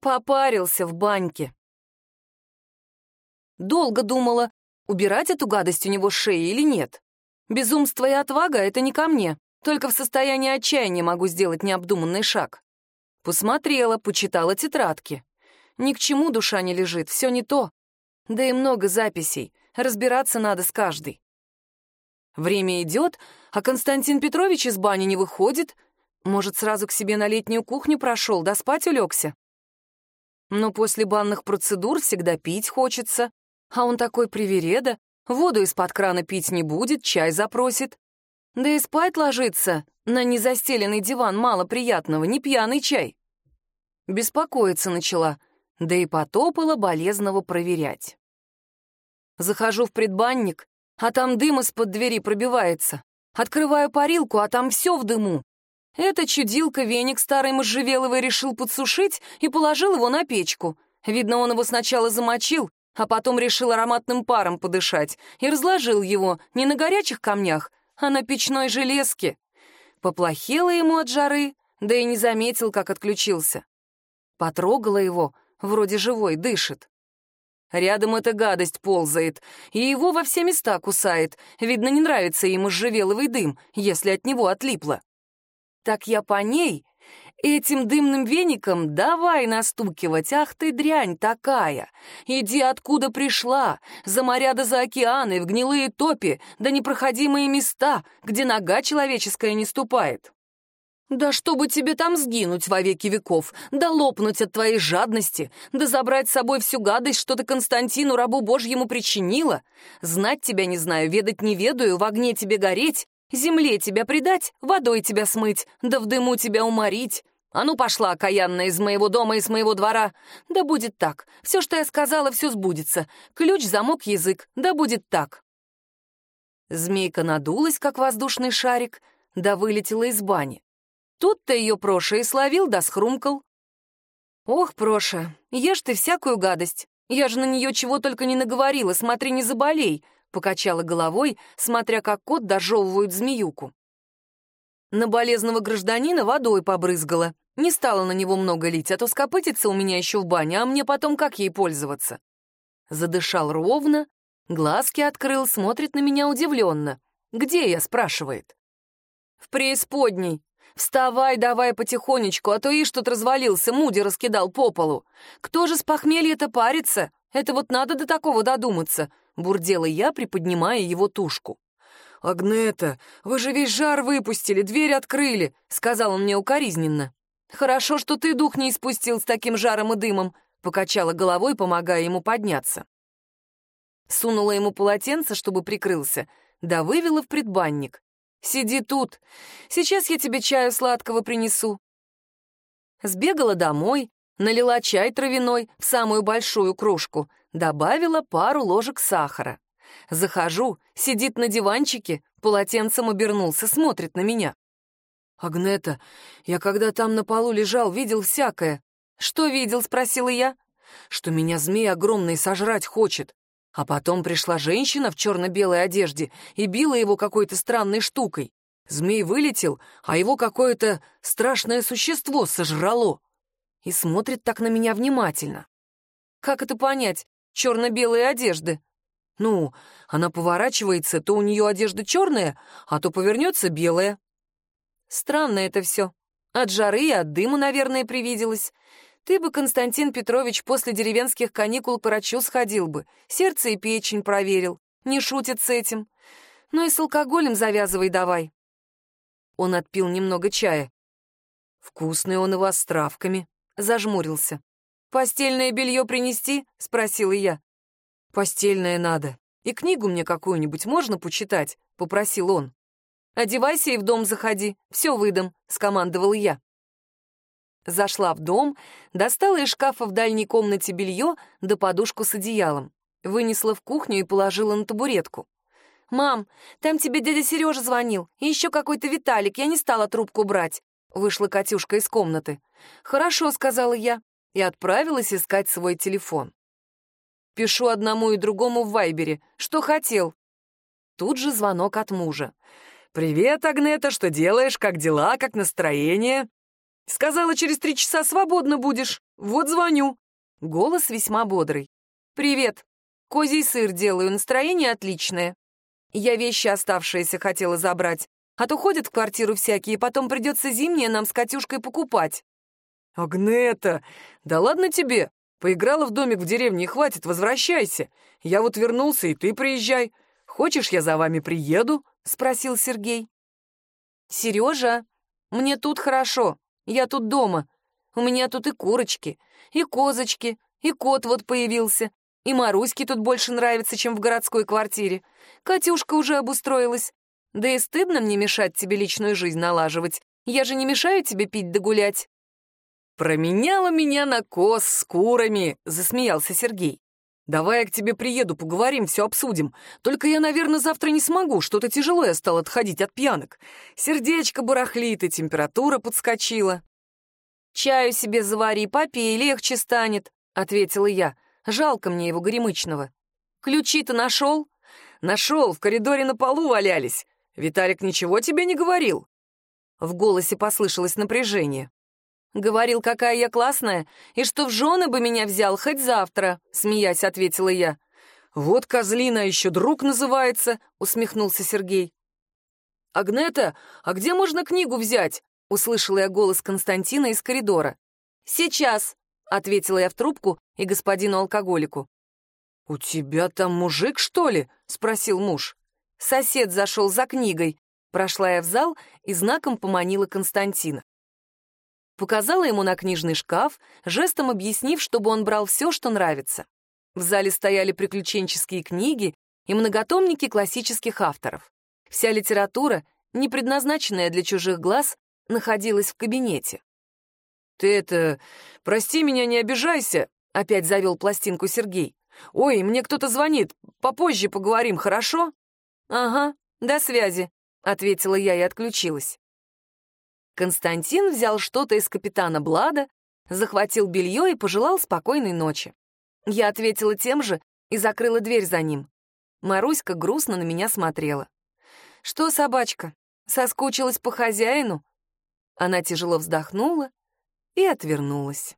Попарился в баньке. Долго думала, убирать эту гадость у него шеи или нет. Безумство и отвага — это не ко мне. Только в состоянии отчаяния могу сделать необдуманный шаг. Посмотрела, почитала тетрадки. Ни к чему душа не лежит, все не то. Да и много записей, разбираться надо с каждой. Время идет, а Константин Петрович из бани не выходит. Может, сразу к себе на летнюю кухню прошел, да спать улегся. Но после банных процедур всегда пить хочется, а он такой привереда, воду из-под крана пить не будет, чай запросит. Да и спать ложится на незастеленный диван мало приятного, не пьяный чай. Беспокоиться начала, да и потопала болезного проверять. Захожу в предбанник, а там дым из-под двери пробивается. Открываю парилку, а там все в дыму. Эта чудилка веник старый можжевеловый решил подсушить и положил его на печку. Видно, он его сначала замочил, а потом решил ароматным паром подышать и разложил его не на горячих камнях, а на печной железке. Поплохело ему от жары, да и не заметил, как отключился. Потрогала его, вроде живой, дышит. Рядом эта гадость ползает, и его во все места кусает. Видно, не нравится ему можжевеловый дым, если от него отлипло. Так я по ней Этим дымным веником давай настукивать, ах ты дрянь такая! Иди откуда пришла, за моря да за океаны, в гнилые топи, да непроходимые места, где нога человеческая не ступает. Да чтобы тебе там сгинуть во веки веков, да лопнуть от твоей жадности, да забрать с собой всю гадость, что ты Константину, рабу Божьему, причинила. Знать тебя не знаю, ведать не ведаю, в огне тебе гореть, Земле тебя предать, водой тебя смыть, да в дыму тебя уморить. А ну пошла, окаянная, из моего дома и с моего двора. Да будет так. Все, что я сказала, все сбудется. Ключ, замок, язык. Да будет так. Змейка надулась, как воздушный шарик, да вылетела из бани. Тут-то ее Проша и словил, да схрумкал. Ох, Проша, ешь ты всякую гадость. Я же на нее чего только не наговорила, смотри, не заболей. Покачала головой, смотря как кот дожевывает змеюку. На болезного гражданина водой побрызгала. Не стала на него много лить, а то скопытится у меня еще в бане, а мне потом как ей пользоваться? Задышал ровно, глазки открыл, смотрит на меня удивленно. «Где я?» — спрашивает. «В преисподней. Вставай давай потихонечку, а то ишь тут развалился, муди раскидал по полу. Кто же с похмелья-то парится? Это вот надо до такого додуматься бурдела я, приподнимая его тушку. «Агнета, вы же весь жар выпустили, дверь открыли», — сказал он мне укоризненно. «Хорошо, что ты дух не испустил с таким жаром и дымом», — покачала головой, помогая ему подняться. Сунула ему полотенце, чтобы прикрылся, да вывела в предбанник. «Сиди тут, сейчас я тебе чаю сладкого принесу». Сбегала домой, налила чай травяной в самую большую кружку, добавила пару ложек сахара. Захожу, сидит на диванчике, полотенцем обернулся, смотрит на меня. «Агнета, я когда там на полу лежал, видел всякое». «Что видел?» — спросила я. «Что меня змей огромный сожрать хочет. А потом пришла женщина в черно-белой одежде и била его какой-то странной штукой. Змей вылетел, а его какое-то страшное существо сожрало. И смотрит так на меня внимательно. Как это понять? Черно-белые одежды. Ну, она поворачивается, то у нее одежда черная, а то повернется белая. Странно это все. От жары и от дыма, наверное, привиделось. Ты бы, Константин Петрович, после деревенских каникул к врачу сходил бы, сердце и печень проверил. Не шутит с этим. Ну и с алкоголем завязывай давай. Он отпил немного чая. Вкусный он вас с травками. Зажмурился. «Постельное белье принести?» — спросила я. «Постельное надо. И книгу мне какую-нибудь можно почитать?» — попросил он. «Одевайся и в дом заходи, все выдам», — скомандовал я. Зашла в дом, достала из шкафа в дальней комнате белье да подушку с одеялом. Вынесла в кухню и положила на табуретку. «Мам, там тебе дядя Сережа звонил, и еще какой-то Виталик, я не стала трубку брать», — вышла Катюшка из комнаты. «Хорошо», — сказала я и отправилась искать свой телефон. Пишу одному и другому в Вайбере, что хотел. Тут же звонок от мужа. «Привет, Агнета, что делаешь? Как дела? Как настроение?» Сказала, через три часа свободно будешь. Вот звоню». Голос весьма бодрый. «Привет. Козий сыр делаю, настроение отличное. Я вещи оставшиеся хотела забрать, а то ходят в квартиру всякие, потом придется зимнее нам с Катюшкой покупать». «Агнета, да ладно тебе. Поиграла в домик в деревне, и хватит, возвращайся. Я вот вернулся, и ты приезжай. Хочешь, я за вами приеду?» — спросил Сергей. «Сережа, мне тут хорошо, я тут дома. У меня тут и курочки, и козочки, и кот вот появился, и Маруське тут больше нравится, чем в городской квартире. Катюшка уже обустроилась. Да и стыдно мне мешать тебе личную жизнь налаживать. Я же не мешаю тебе пить да гулять». «Променяла меня на коз с курами», — засмеялся Сергей. «Давай я к тебе приеду, поговорим, все обсудим. Только я, наверное, завтра не смогу, что-то тяжело я стал отходить от пьянок. Сердечко барахлит, и температура подскочила». «Чаю себе завари, попей, легче станет», — ответила я. Жалко мне его горемычного. «Ключи-то нашел?» «Нашел, в коридоре на полу валялись. Виталик ничего тебе не говорил?» В голосе послышалось напряжение. «Говорил, какая я классная, и что в жены бы меня взял хоть завтра», — смеясь ответила я. «Вот козлина еще друг называется», — усмехнулся Сергей. «Агнета, а где можно книгу взять?» — услышала я голос Константина из коридора. «Сейчас», — ответила я в трубку и господину алкоголику. «У тебя там мужик, что ли?» — спросил муж. Сосед зашел за книгой. Прошла я в зал и знаком поманила Константина. Показала ему на книжный шкаф, жестом объяснив, чтобы он брал все, что нравится. В зале стояли приключенческие книги и многотомники классических авторов. Вся литература, не предназначенная для чужих глаз, находилась в кабинете. «Ты это... Прости меня, не обижайся», — опять завел пластинку Сергей. «Ой, мне кто-то звонит. Попозже поговорим, хорошо?» «Ага, до связи», — ответила я и отключилась. Константин взял что-то из капитана Блада, захватил белье и пожелал спокойной ночи. Я ответила тем же и закрыла дверь за ним. Маруська грустно на меня смотрела. «Что, собачка, соскучилась по хозяину?» Она тяжело вздохнула и отвернулась.